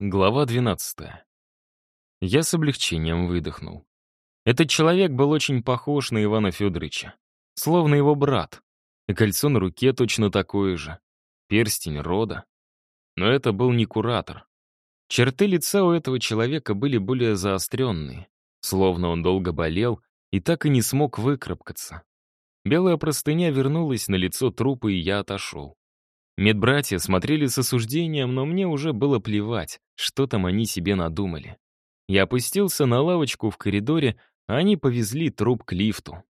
Глава 12. Я с облегчением выдохнул. Этот человек был очень похож на Ивана Федоровича, словно его брат. И кольцо на руке точно такое же. Перстень рода. Но это был не куратор. Черты лица у этого человека были более заостренные, словно он долго болел и так и не смог выкарабкаться. Белая простыня вернулась на лицо трупа, и я отошел. Медбратья смотрели с осуждением, но мне уже было плевать, что там они себе надумали. Я опустился на лавочку в коридоре, а они повезли труп к лифту.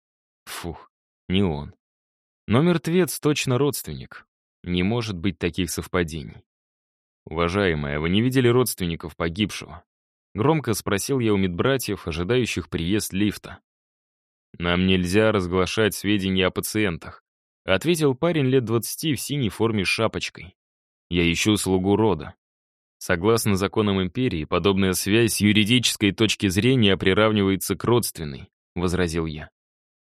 Фух, не он. Но мертвец точно родственник. Не может быть таких совпадений. «Уважаемая, вы не видели родственников погибшего?» Громко спросил я у медбратьев, ожидающих приезд лифта. «Нам нельзя разглашать сведения о пациентах. Ответил парень лет двадцати в синей форме с шапочкой. «Я ищу слугу рода». Согласно законам империи, подобная связь с юридической точки зрения приравнивается к родственной, возразил я.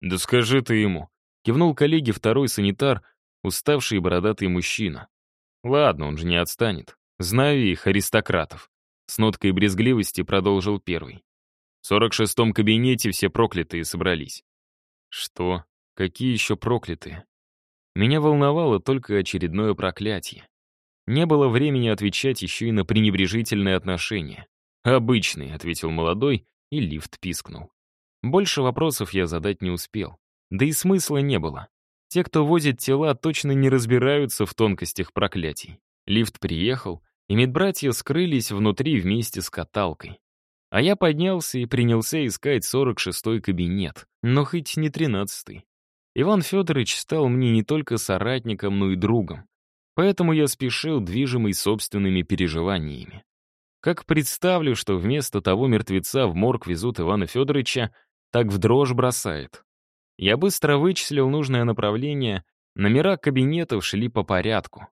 «Да скажи ты ему», — кивнул коллеге второй санитар, уставший и бородатый мужчина. «Ладно, он же не отстанет. Знаю их, аристократов». С ноткой брезгливости продолжил первый. В сорок шестом кабинете все проклятые собрались. Что? Какие еще проклятые? Меня волновало только очередное проклятие. Не было времени отвечать еще и на пренебрежительные отношения. «Обычный», — ответил молодой, и лифт пискнул. Больше вопросов я задать не успел. Да и смысла не было. Те, кто возит тела, точно не разбираются в тонкостях проклятий. Лифт приехал, и медбратья скрылись внутри вместе с каталкой. А я поднялся и принялся искать 46-й кабинет, но хоть не 13-й. Иван Федорович стал мне не только соратником, но и другом. Поэтому я спешил, движимый собственными переживаниями. Как представлю, что вместо того мертвеца в морг везут Ивана Федоровича, так в дрожь бросает. Я быстро вычислил нужное направление, номера кабинетов шли по порядку.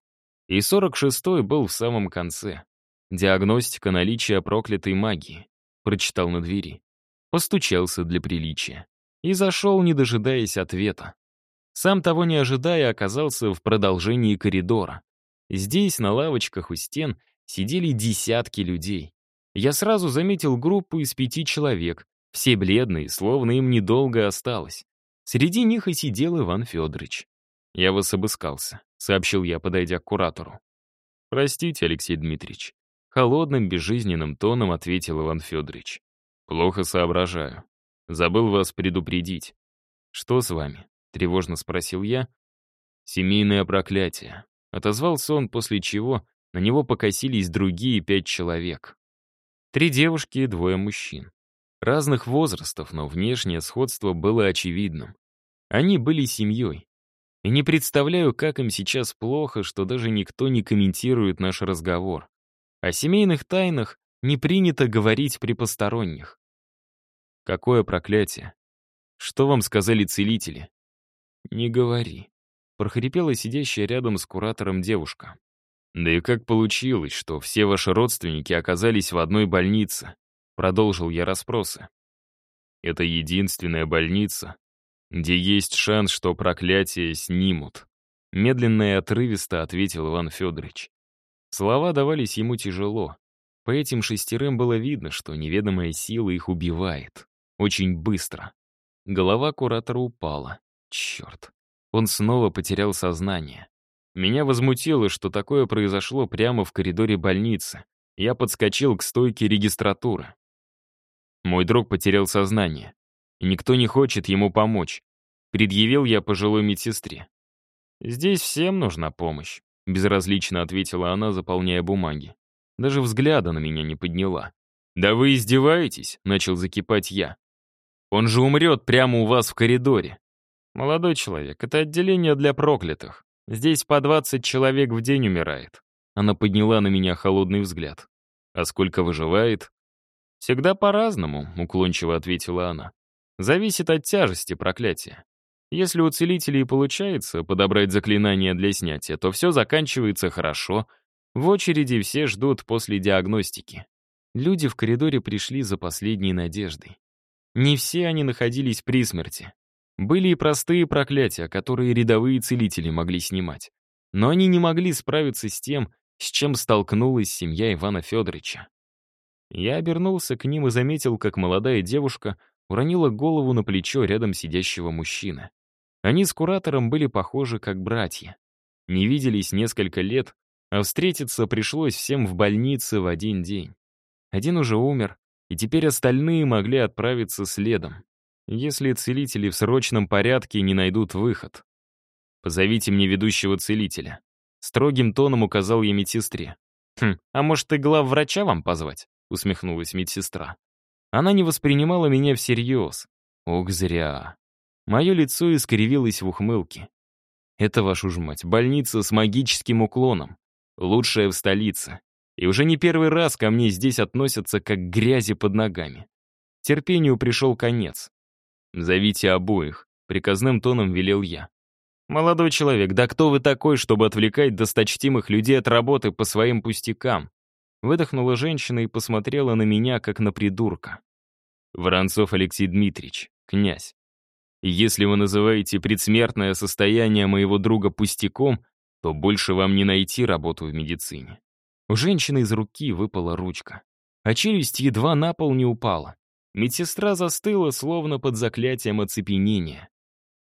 И 46-й был в самом конце. Диагностика наличия проклятой магии. Прочитал на двери. Постучался для приличия и зашел, не дожидаясь ответа. Сам того не ожидая, оказался в продолжении коридора. Здесь, на лавочках у стен, сидели десятки людей. Я сразу заметил группу из пяти человек, все бледные, словно им недолго осталось. Среди них и сидел Иван Федорович. «Я вас обыскался», — сообщил я, подойдя к куратору. «Простите, Алексей Дмитриевич». Холодным, безжизненным тоном ответил Иван Федорович. «Плохо соображаю. Забыл вас предупредить. Что с вами? Тревожно спросил я. Семейное проклятие. Отозвался он, после чего на него покосились другие пять человек. Три девушки и двое мужчин. Разных возрастов, но внешнее сходство было очевидным. Они были семьей. И не представляю, как им сейчас плохо, что даже никто не комментирует наш разговор. О семейных тайнах не принято говорить при посторонних. Какое проклятие? Что вам сказали целители? Не говори. Прохрипела сидящая рядом с куратором девушка. Да и как получилось, что все ваши родственники оказались в одной больнице? Продолжил я расспросы. Это единственная больница, где есть шанс, что проклятие снимут. Медленно и отрывисто ответил Иван Федорович. Слова давались ему тяжело. По этим шестерым было видно, что неведомая сила их убивает. Очень быстро. Голова куратора упала. Черт. Он снова потерял сознание. Меня возмутило, что такое произошло прямо в коридоре больницы. Я подскочил к стойке регистратуры. Мой друг потерял сознание. Никто не хочет ему помочь. Предъявил я пожилой медсестре. «Здесь всем нужна помощь», — безразлично ответила она, заполняя бумаги. Даже взгляда на меня не подняла. «Да вы издеваетесь?» — начал закипать я. Он же умрет прямо у вас в коридоре. Молодой человек, это отделение для проклятых. Здесь по 20 человек в день умирает. Она подняла на меня холодный взгляд. А сколько выживает? Всегда по-разному, уклончиво ответила она. Зависит от тяжести проклятия. Если у целителей получается подобрать заклинание для снятия, то все заканчивается хорошо. В очереди все ждут после диагностики. Люди в коридоре пришли за последней надеждой. Не все они находились при смерти. Были и простые проклятия, которые рядовые целители могли снимать. Но они не могли справиться с тем, с чем столкнулась семья Ивана Федоровича. Я обернулся к ним и заметил, как молодая девушка уронила голову на плечо рядом сидящего мужчины. Они с куратором были похожи как братья. Не виделись несколько лет, а встретиться пришлось всем в больнице в один день. Один уже умер, и теперь остальные могли отправиться следом, если целители в срочном порядке не найдут выход. «Позовите мне ведущего целителя», — строгим тоном указал я медсестре. «Хм, а может, и главврача вам позвать?» — усмехнулась медсестра. Она не воспринимала меня всерьез. Ох, зря. Мое лицо искривилось в ухмылке. Это, вашу ж мать, больница с магическим уклоном. Лучшая в столице. И уже не первый раз ко мне здесь относятся как к грязи под ногами. Терпению пришел конец. «Зовите обоих», — приказным тоном велел я. «Молодой человек, да кто вы такой, чтобы отвлекать досточтимых людей от работы по своим пустякам?» Выдохнула женщина и посмотрела на меня, как на придурка. «Воронцов Алексей Дмитриевич, князь. если вы называете предсмертное состояние моего друга пустяком, то больше вам не найти работу в медицине. У женщины из руки выпала ручка, а челюсть едва на пол не упала. Медсестра застыла, словно под заклятием оцепенения.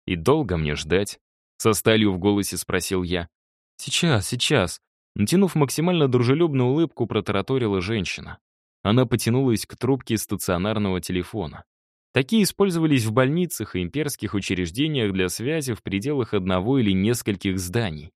«И долго мне ждать?» — со сталью в голосе спросил я. «Сейчас, сейчас». Натянув максимально дружелюбную улыбку, протараторила женщина. Она потянулась к трубке стационарного телефона. Такие использовались в больницах и имперских учреждениях для связи в пределах одного или нескольких зданий.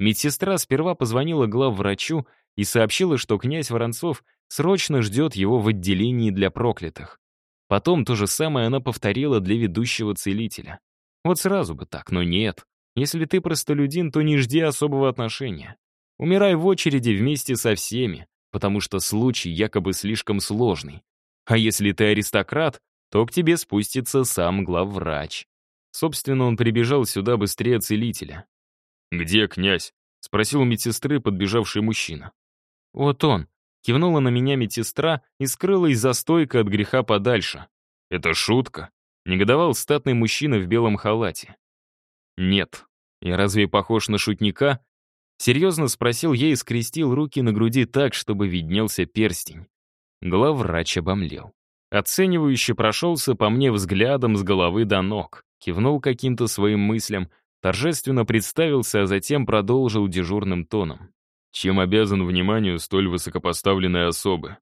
Медсестра сперва позвонила главврачу и сообщила, что князь Воронцов срочно ждет его в отделении для проклятых. Потом то же самое она повторила для ведущего целителя. Вот сразу бы так, но нет. Если ты простолюдин, то не жди особого отношения. Умирай в очереди вместе со всеми, потому что случай якобы слишком сложный. А если ты аристократ, то к тебе спустится сам главврач. Собственно, он прибежал сюда быстрее целителя. «Где князь?» — спросил у медсестры подбежавший мужчина. «Вот он», — кивнула на меня медсестра и скрылась за стойкой от греха подальше. «Это шутка?» — негодовал статный мужчина в белом халате. «Нет. Я разве похож на шутника?» Серьезно спросил я и скрестил руки на груди так, чтобы виднелся перстень. Главврач обомлел. Оценивающе прошелся по мне взглядом с головы до ног, кивнул каким-то своим мыслям торжественно представился, а затем продолжил дежурным тоном. Чем обязан вниманию столь высокопоставленной особы?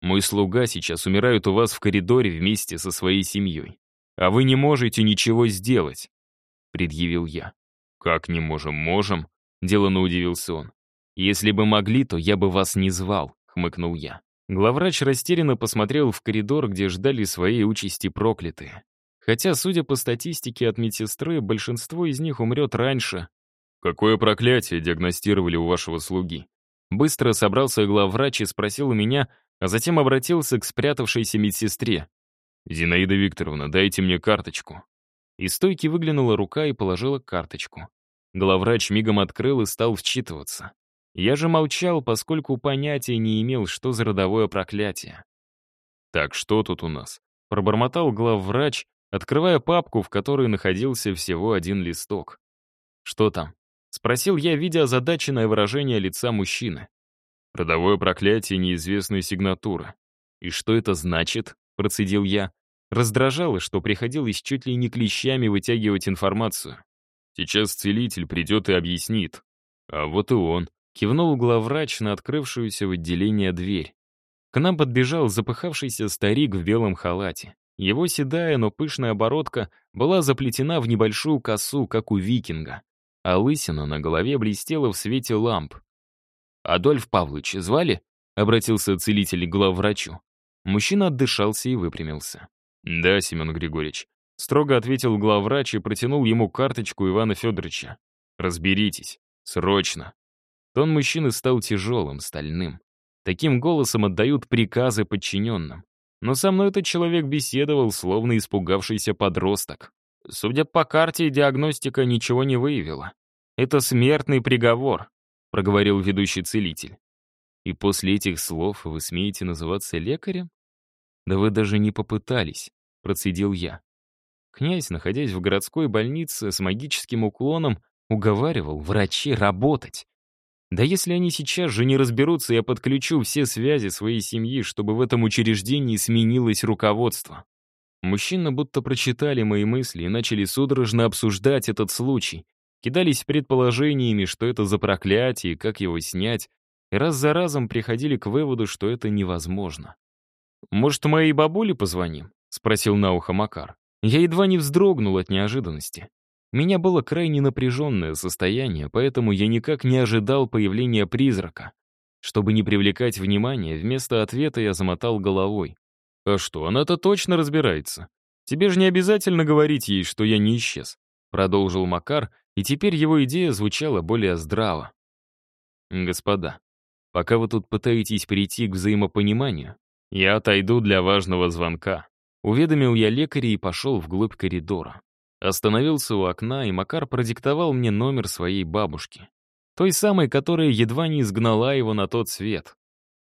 Мой слуга сейчас умирает у вас в коридоре вместе со своей семьей. А вы не можете ничего сделать, предъявил я. Как не можем? Можем, деланно удивился он. Если бы могли, то я бы вас не звал, хмыкнул я. Главврач растерянно посмотрел в коридор, где ждали своей участи проклятые. Хотя, судя по статистике от медсестры, большинство из них умрет раньше. «Какое проклятие диагностировали у вашего слуги?» Быстро собрался главврач и спросил у меня, а затем обратился к спрятавшейся медсестре. «Зинаида Викторовна, дайте мне карточку». Из стойки выглянула рука и положила карточку. Главврач мигом открыл и стал вчитываться. Я же молчал, поскольку понятия не имел, что за родовое проклятие. «Так, что тут у нас?» — пробормотал главврач, открывая папку, в которой находился всего один листок. «Что там?» — спросил я, видя озадаченное выражение лица мужчины. «Родовое проклятие неизвестной сигнатуры». «И что это значит?» — процедил я. Раздражало, что приходилось чуть ли не клещами вытягивать информацию. «Сейчас целитель придет и объяснит». «А вот и он», — кивнул главврач на открывшуюся в отделение дверь. К нам подбежал запыхавшийся старик в белом халате. Его седая, но пышная оборотка была заплетена в небольшую косу, как у викинга, а лысина на голове блестела в свете ламп. «Адольф Павлович звали?» — обратился целитель к главврачу. Мужчина отдышался и выпрямился. «Да, Семен Григорьевич», — строго ответил главврач и протянул ему карточку Ивана Федоровича. «Разберитесь. Срочно». Тон мужчины стал тяжелым, стальным. Таким голосом отдают приказы подчиненным. Но со мной этот человек беседовал, словно испугавшийся подросток. Судя по карте, диагностика ничего не выявила. «Это смертный приговор», — проговорил ведущий целитель. «И после этих слов вы смеете называться лекарем?» «Да вы даже не попытались», — процедил я. Князь, находясь в городской больнице с магическим уклоном, уговаривал врачей работать. Да если они сейчас же не разберутся, я подключу все связи своей семьи, чтобы в этом учреждении сменилось руководство. Мужчины будто прочитали мои мысли и начали судорожно обсуждать этот случай. Кидались предположениями, что это за проклятие, как его снять, и раз за разом приходили к выводу, что это невозможно. «Может, моей бабуле позвоним?» — спросил на ухо Макар. Я едва не вздрогнул от неожиданности. Меня было крайне напряженное состояние, поэтому я никак не ожидал появления призрака. Чтобы не привлекать внимания, вместо ответа я замотал головой. «А что, она-то точно разбирается. Тебе же не обязательно говорить ей, что я не исчез», продолжил Макар, и теперь его идея звучала более здраво. «Господа, пока вы тут пытаетесь прийти к взаимопониманию, я отойду для важного звонка», уведомил я лекаря и пошел вглубь коридора. Остановился у окна, и Макар продиктовал мне номер своей бабушки. Той самой, которая едва не изгнала его на тот свет.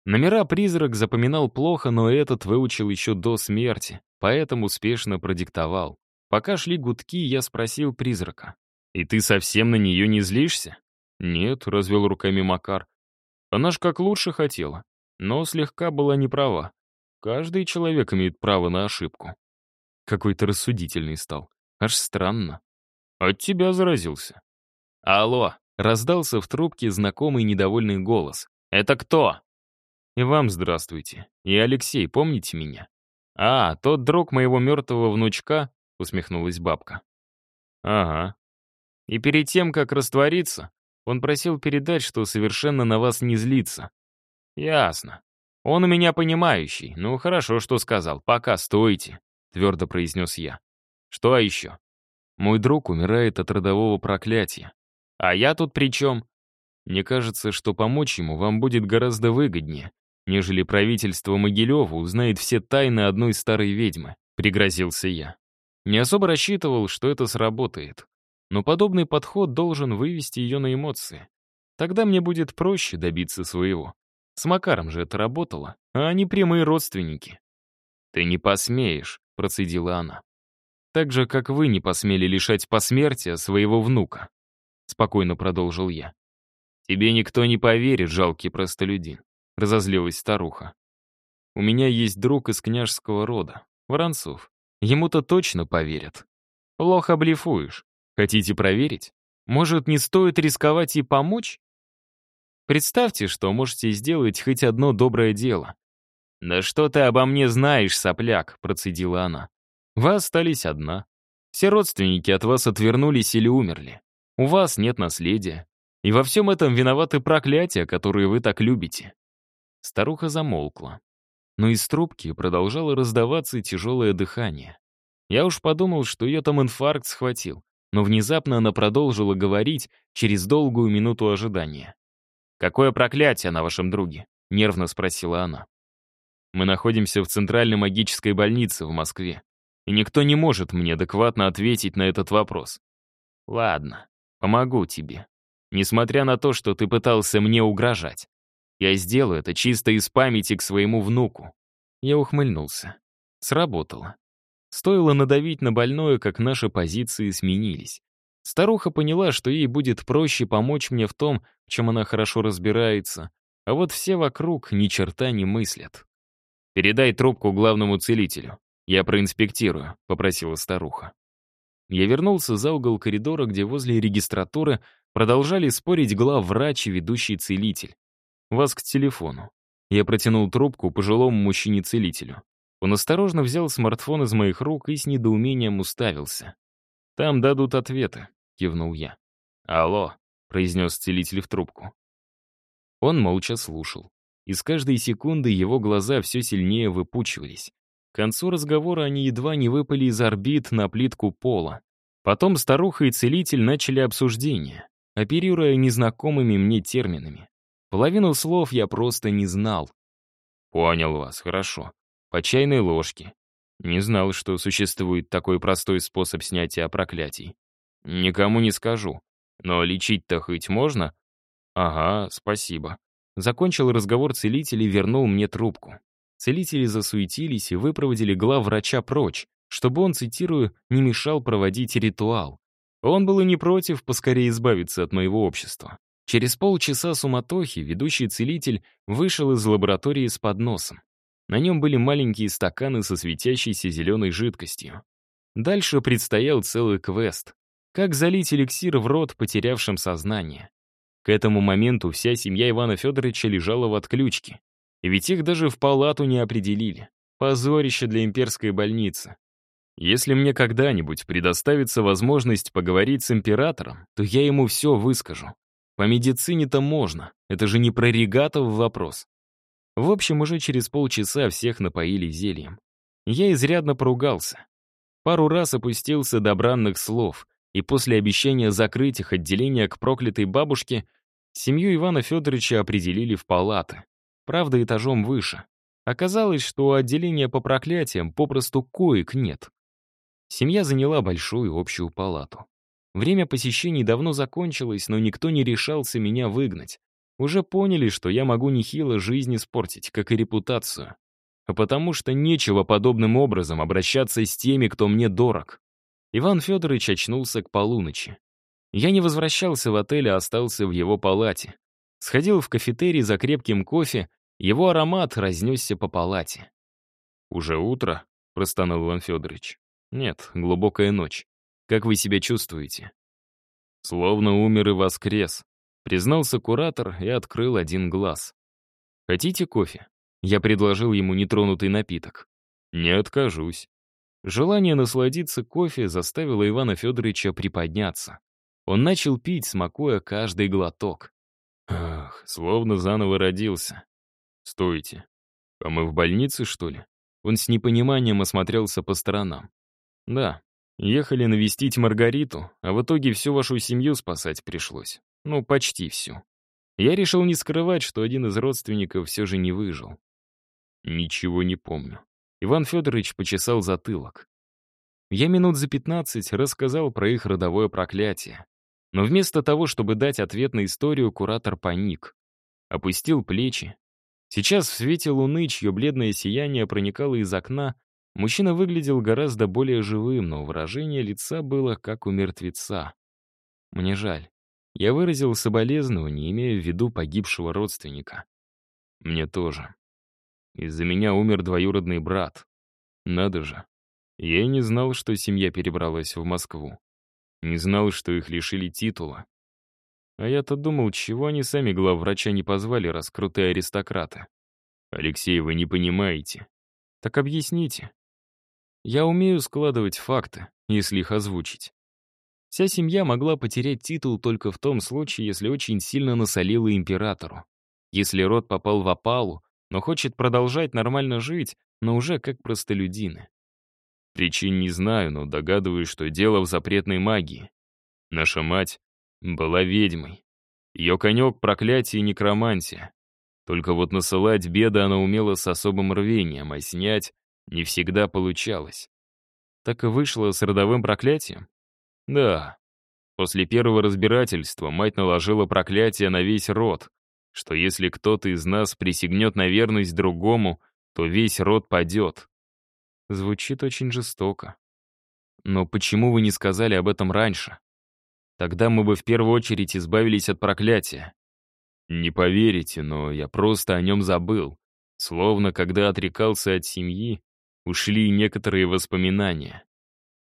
Номера призрак запоминал плохо, но этот выучил еще до смерти, поэтому успешно продиктовал. Пока шли гудки, я спросил призрака. «И ты совсем на нее не злишься?» «Нет», — развел руками Макар. «Она ж как лучше хотела, но слегка была не права. Каждый человек имеет право на ошибку». Какой-то рассудительный стал. Аж странно. От тебя заразился. Алло, раздался в трубке знакомый недовольный голос. Это кто? И вам здравствуйте. И Алексей, помните меня? А, тот друг моего мертвого внучка, усмехнулась бабка. Ага. И перед тем, как раствориться, он просил передать, что совершенно на вас не злится. Ясно. Он у меня понимающий. Ну, хорошо, что сказал. Пока стойте, твердо произнес я. Что еще? Мой друг умирает от родового проклятия. А я тут при чем? Мне кажется, что помочь ему вам будет гораздо выгоднее, нежели правительство Могилева узнает все тайны одной старой ведьмы, пригрозился я. Не особо рассчитывал, что это сработает. Но подобный подход должен вывести ее на эмоции. Тогда мне будет проще добиться своего. С Макаром же это работало, а они прямые родственники. «Ты не посмеешь», — процедила она. Так же, как вы не посмели лишать посмертия своего внука. Спокойно продолжил я. Тебе никто не поверит, жалкий простолюдин. Разозлилась старуха. У меня есть друг из княжеского рода, Воронцов. Ему-то точно поверят. Плохо блефуешь. Хотите проверить? Может, не стоит рисковать и помочь? Представьте, что можете сделать хоть одно доброе дело. «Да что ты обо мне знаешь, сопляк?» — процедила она. Вы остались одна. Все родственники от вас отвернулись или умерли. У вас нет наследия. И во всем этом виноваты проклятия, которые вы так любите». Старуха замолкла. Но из трубки продолжало раздаваться тяжелое дыхание. Я уж подумал, что ее там инфаркт схватил, но внезапно она продолжила говорить через долгую минуту ожидания. «Какое проклятие на вашем друге?» — нервно спросила она. «Мы находимся в Центральной магической больнице в Москве и никто не может мне адекватно ответить на этот вопрос. Ладно, помогу тебе. Несмотря на то, что ты пытался мне угрожать. Я сделаю это чисто из памяти к своему внуку. Я ухмыльнулся. Сработало. Стоило надавить на больное, как наши позиции сменились. Старуха поняла, что ей будет проще помочь мне в том, в чем она хорошо разбирается, а вот все вокруг ни черта не мыслят. «Передай трубку главному целителю. «Я проинспектирую», — попросила старуха. Я вернулся за угол коридора, где возле регистратуры продолжали спорить главврач и ведущий целитель. «Вас к телефону». Я протянул трубку пожилому мужчине-целителю. Он осторожно взял смартфон из моих рук и с недоумением уставился. «Там дадут ответы», — кивнул я. «Алло», — произнес целитель в трубку. Он молча слушал. И с каждой секунды его глаза все сильнее выпучивались. Концу разговора они едва не выпали из орбит на плитку пола. Потом старуха и целитель начали обсуждение, оперируя незнакомыми мне терминами. Половину слов я просто не знал. «Понял вас, хорошо. По чайной ложке. Не знал, что существует такой простой способ снятия проклятий. Никому не скажу. Но лечить-то хоть можно? Ага, спасибо. Закончил разговор целитель и вернул мне трубку. Целители засуетились и выпроводили главврача прочь, чтобы он, цитирую, «не мешал проводить ритуал». Он был и не против поскорее избавиться от моего общества. Через полчаса суматохи ведущий целитель вышел из лаборатории с подносом. На нем были маленькие стаканы со светящейся зеленой жидкостью. Дальше предстоял целый квест. Как залить эликсир в рот потерявшим сознание. К этому моменту вся семья Ивана Федоровича лежала в отключке. И ведь их даже в палату не определили. Позорище для имперской больницы. Если мне когда-нибудь предоставится возможность поговорить с императором, то я ему все выскажу. По медицине-то можно, это же не про регатов вопрос. В общем, уже через полчаса всех напоили зельем. Я изрядно поругался. Пару раз опустился до бранных слов, и после обещания закрыть их отделение к проклятой бабушке, семью Ивана Федоровича определили в палаты. Правда, этажом выше. Оказалось, что у отделения по проклятиям попросту коек нет. Семья заняла большую общую палату. Время посещений давно закончилось, но никто не решался меня выгнать. Уже поняли, что я могу нехило жизнь испортить, как и репутацию. А потому что нечего подобным образом обращаться с теми, кто мне дорог. Иван Федорович очнулся к полуночи. Я не возвращался в отель, а остался в его палате. Сходил в кафетерий за крепким кофе, его аромат разнесся по палате. «Уже утро?» — простонал Иван Федорович. Нет, глубокая ночь. Как вы себя чувствуете? Словно умер и воскрес. Признался куратор и открыл один глаз. Хотите кофе? Я предложил ему нетронутый напиток. Не откажусь. Желание насладиться кофе заставило Ивана Федоровича приподняться. Он начал пить, смакуя каждый глоток. Ах, словно заново родился. Стойте. А мы в больнице, что ли? Он с непониманием осмотрелся по сторонам. «Да. Ехали навестить Маргариту, а в итоге всю вашу семью спасать пришлось. Ну, почти всю. Я решил не скрывать, что один из родственников все же не выжил. Ничего не помню. Иван Федорович почесал затылок. Я минут за пятнадцать рассказал про их родовое проклятие. Но вместо того, чтобы дать ответ на историю, куратор паник. Опустил плечи. Сейчас в свете луны, чье бледное сияние проникало из окна, Мужчина выглядел гораздо более живым, но выражение лица было как у мертвеца. Мне жаль. Я выразил соболезнование, имея в виду погибшего родственника. Мне тоже. Из-за меня умер двоюродный брат. Надо же. Я и не знал, что семья перебралась в Москву. Не знал, что их лишили титула. А я-то думал, чего они сами главврача не позвали, раскрутые аристократы. Алексей, вы не понимаете. Так объясните. Я умею складывать факты, если их озвучить. Вся семья могла потерять титул только в том случае, если очень сильно насолила императору. Если род попал в опалу, но хочет продолжать нормально жить, но уже как простолюдины. Причин не знаю, но догадываюсь, что дело в запретной магии. Наша мать была ведьмой. Ее конек — проклятие и некромантия. Только вот насылать беды она умела с особым рвением, а снять не всегда получалось. Так и вышло с родовым проклятием? Да. После первого разбирательства мать наложила проклятие на весь род, что если кто-то из нас присягнет на верность другому, то весь род падет. Звучит очень жестоко. Но почему вы не сказали об этом раньше? Тогда мы бы в первую очередь избавились от проклятия. Не поверите, но я просто о нем забыл. Словно когда отрекался от семьи, ушли некоторые воспоминания.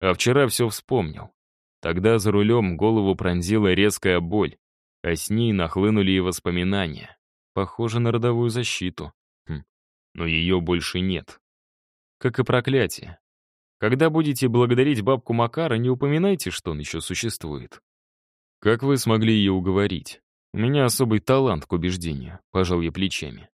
А вчера все вспомнил. Тогда за рулем голову пронзила резкая боль, а с ней нахлынули и воспоминания. Похоже на родовую защиту. Хм. Но ее больше нет. Как и проклятие. Когда будете благодарить бабку Макара, не упоминайте, что он еще существует. Как вы смогли ее уговорить? У меня особый талант к убеждению, пожал я плечами.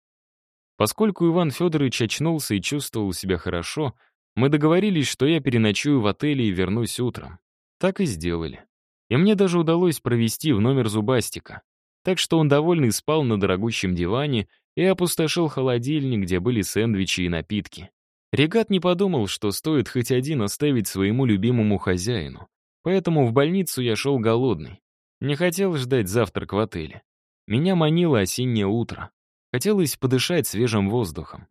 Поскольку Иван Федорович очнулся и чувствовал себя хорошо, мы договорились, что я переночую в отеле и вернусь утром. Так и сделали. И мне даже удалось провести в номер Зубастика. Так что он довольный спал на дорогущем диване и опустошил холодильник, где были сэндвичи и напитки. Регат не подумал, что стоит хоть один оставить своему любимому хозяину. Поэтому в больницу я шел голодный. Не хотел ждать завтрак в отеле. Меня манило осеннее утро. Хотелось подышать свежим воздухом.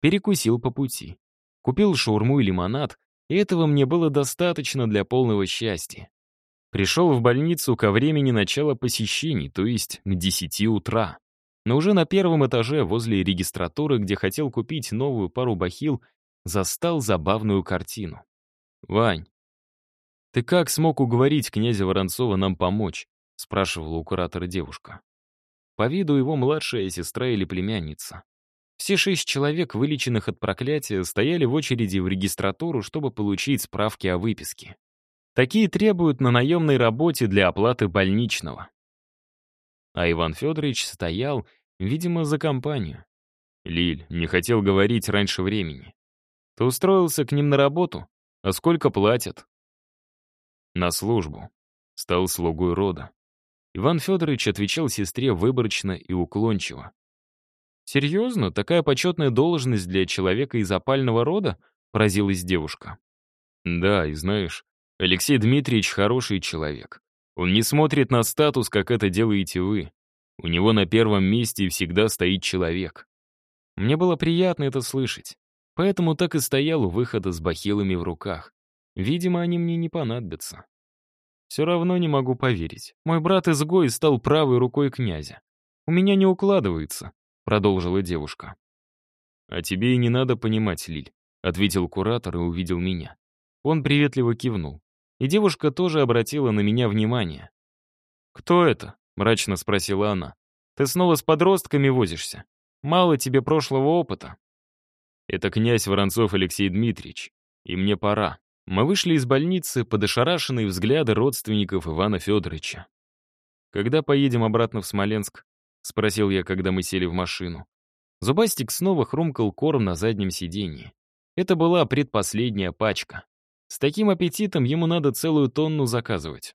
Перекусил по пути. Купил шаурму и лимонад, и этого мне было достаточно для полного счастья. Пришел в больницу ко времени начала посещений, то есть к 10 утра. Но уже на первом этаже, возле регистратуры, где хотел купить новую пару бахил, застал забавную картину. «Вань, ты как смог уговорить князя Воронцова нам помочь?» — спрашивала у куратора девушка. По виду его младшая сестра или племянница. Все шесть человек, вылеченных от проклятия, стояли в очереди в регистратуру, чтобы получить справки о выписке. Такие требуют на наемной работе для оплаты больничного. А Иван Федорович стоял, видимо, за компанию. Лиль не хотел говорить раньше времени. Ты устроился к ним на работу? А сколько платят? На службу. Стал слугой рода. Иван Федорович отвечал сестре выборочно и уклончиво. «Серьезно? Такая почетная должность для человека из опального рода?» — поразилась девушка. «Да, и знаешь, Алексей Дмитриевич хороший человек. Он не смотрит на статус, как это делаете вы. У него на первом месте всегда стоит человек. Мне было приятно это слышать. Поэтому так и стоял у выхода с бахилами в руках. Видимо, они мне не понадобятся. Все равно не могу поверить. Мой брат-изгой стал правой рукой князя. У меня не укладывается, продолжила девушка. А тебе и не надо понимать, Лиль, ответил куратор и увидел меня. Он приветливо кивнул. И девушка тоже обратила на меня внимание. «Кто это?» — мрачно спросила она. «Ты снова с подростками возишься? Мало тебе прошлого опыта». «Это князь Воронцов Алексей Дмитриевич, и мне пора». Мы вышли из больницы под ошарашенные взгляды родственников Ивана Федоровича. «Когда поедем обратно в Смоленск?» — спросил я, когда мы сели в машину. Зубастик снова хрумкал корм на заднем сиденье. Это была предпоследняя пачка. С таким аппетитом ему надо целую тонну заказывать.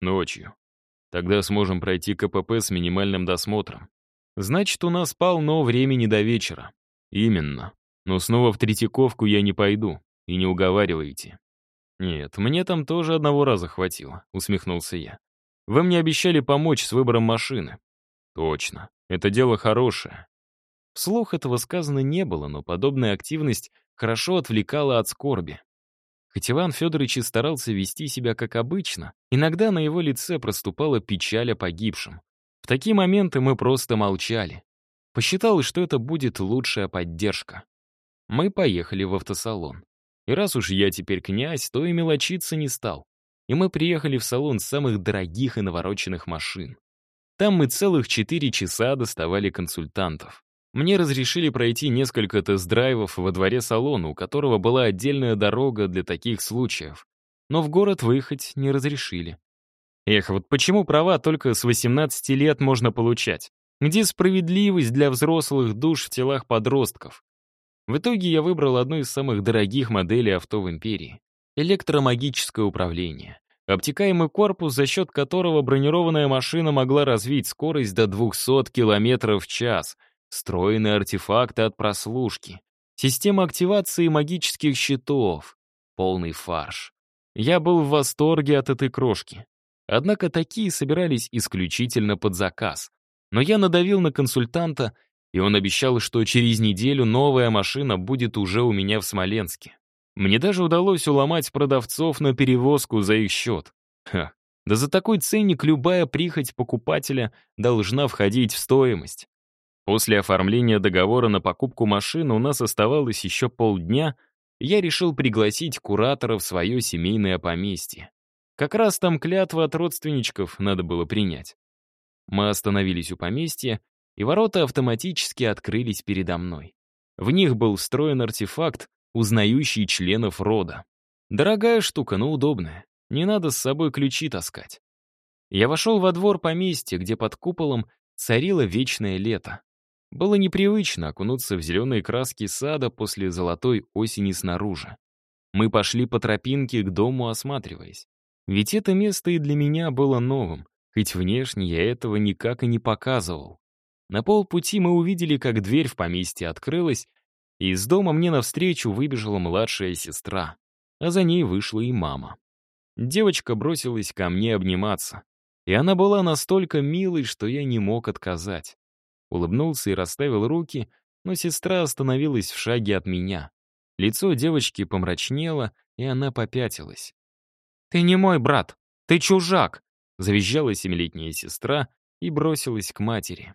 Ночью. Тогда сможем пройти КПП с минимальным досмотром. Значит, у нас полно времени до вечера. Именно. Но снова в Третьяковку я не пойду. И не уговаривайте. Нет, мне там тоже одного раза хватило, усмехнулся я. Вы мне обещали помочь с выбором машины. Точно. Это дело хорошее. Вслух этого сказано не было, но подобная активность хорошо отвлекала от скорби. Хоть Иван Федорович и старался вести себя как обычно, иногда на его лице проступала печаль о погибшем. В такие моменты мы просто молчали. Посчитал, что это будет лучшая поддержка. Мы поехали в автосалон. И раз уж я теперь князь, то и мелочиться не стал. И мы приехали в салон самых дорогих и навороченных машин. Там мы целых четыре часа доставали консультантов. Мне разрешили пройти несколько тест-драйвов во дворе салона, у которого была отдельная дорога для таких случаев. Но в город выехать не разрешили. Эх, вот почему права только с 18 лет можно получать? Где справедливость для взрослых душ в телах подростков? В итоге я выбрал одну из самых дорогих моделей авто в империи. Электромагическое управление. Обтекаемый корпус, за счет которого бронированная машина могла развить скорость до 200 км в час — Встроенные артефакты от прослушки. Система активации магических щитов. Полный фарш. Я был в восторге от этой крошки. Однако такие собирались исключительно под заказ. Но я надавил на консультанта, и он обещал, что через неделю новая машина будет уже у меня в Смоленске. Мне даже удалось уломать продавцов на перевозку за их счет. Ха, да за такой ценник любая прихоть покупателя должна входить в стоимость. После оформления договора на покупку машины у нас оставалось еще полдня, я решил пригласить куратора в свое семейное поместье. Как раз там клятва от родственничков надо было принять. Мы остановились у поместья, и ворота автоматически открылись передо мной. В них был встроен артефакт, узнающий членов рода. Дорогая штука, но удобная. Не надо с собой ключи таскать. Я вошел во двор поместья, где под куполом царило вечное лето. Было непривычно окунуться в зеленые краски сада после золотой осени снаружи. Мы пошли по тропинке к дому, осматриваясь. Ведь это место и для меня было новым, хоть внешне я этого никак и не показывал. На полпути мы увидели, как дверь в поместье открылась, и из дома мне навстречу выбежала младшая сестра, а за ней вышла и мама. Девочка бросилась ко мне обниматься, и она была настолько милой, что я не мог отказать. Улыбнулся и расставил руки, но сестра остановилась в шаге от меня. Лицо девочки помрачнело, и она попятилась. «Ты не мой брат», «Ты чужак!» — завизжала семилетняя сестра и бросилась к матери.